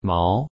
毛。